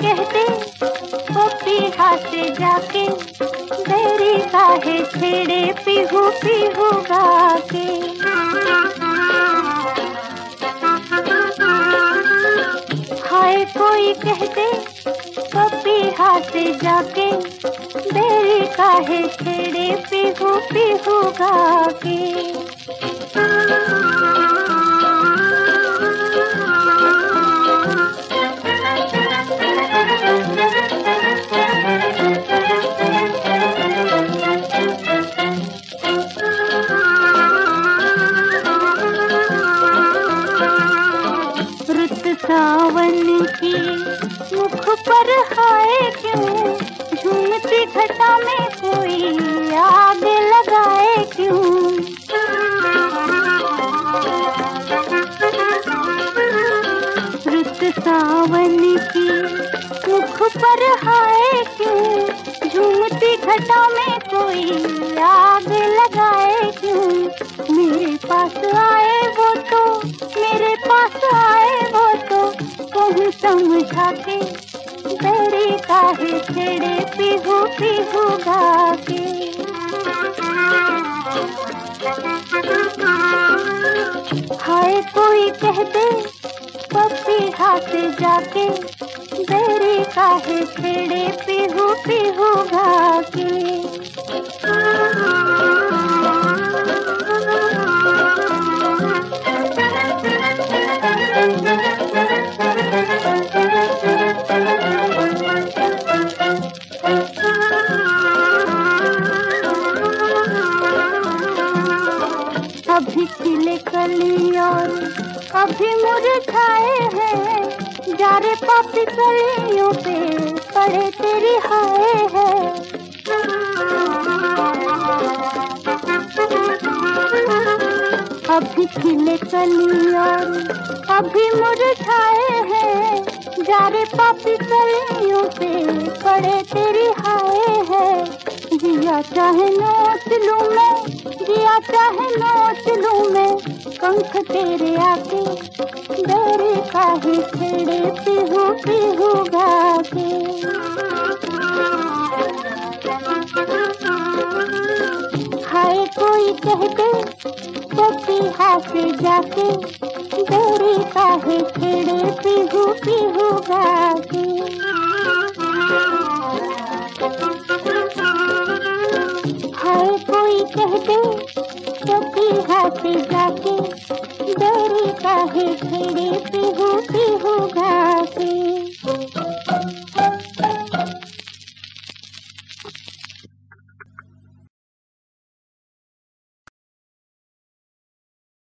कहते पपी हाथे जाके देरी काहे छेड़े पीहू पीहू गा के हाय कोई कहते जाके देरी काहे छेड़े पीहू पीहू गा के सावन की मुख पर हाय क्यों? घटा में कोई आग लगाए क्यों? रुत सावन की मुख पर हाय क्यों? झूमती घटा में कोई आग लगाए क्यों? मेरे पास आए वो तो मेरे पास आए वो तो कहूँ समझा के बेरी काहे छेड़े पीहू पीहू गाके? हाय, कोई कहते दे पप्पी हाथ जाके बेरी काहे छेड़े पिहू पीहू गा अभी खिले कली और अभी मुरझाए हैं। जा रे पापी कलियों पे पड़े तेरी हाय है। अभी खिले कली और अभी मुरझाए हैं। जा रे पापी कलियों पे पड़े तेरी हाय है। जिया चाहे नोच लूँ मैं जिया चाहे नोच लूँ मैं पंख तेरे आके, देरे काहे छेड़े पीहू पीहू गा के हाय कोई कहते पपी हाथ जाके कहते दे सखी हाथ जाके डोरी काहे छेड़े पिहू पिहू घासे।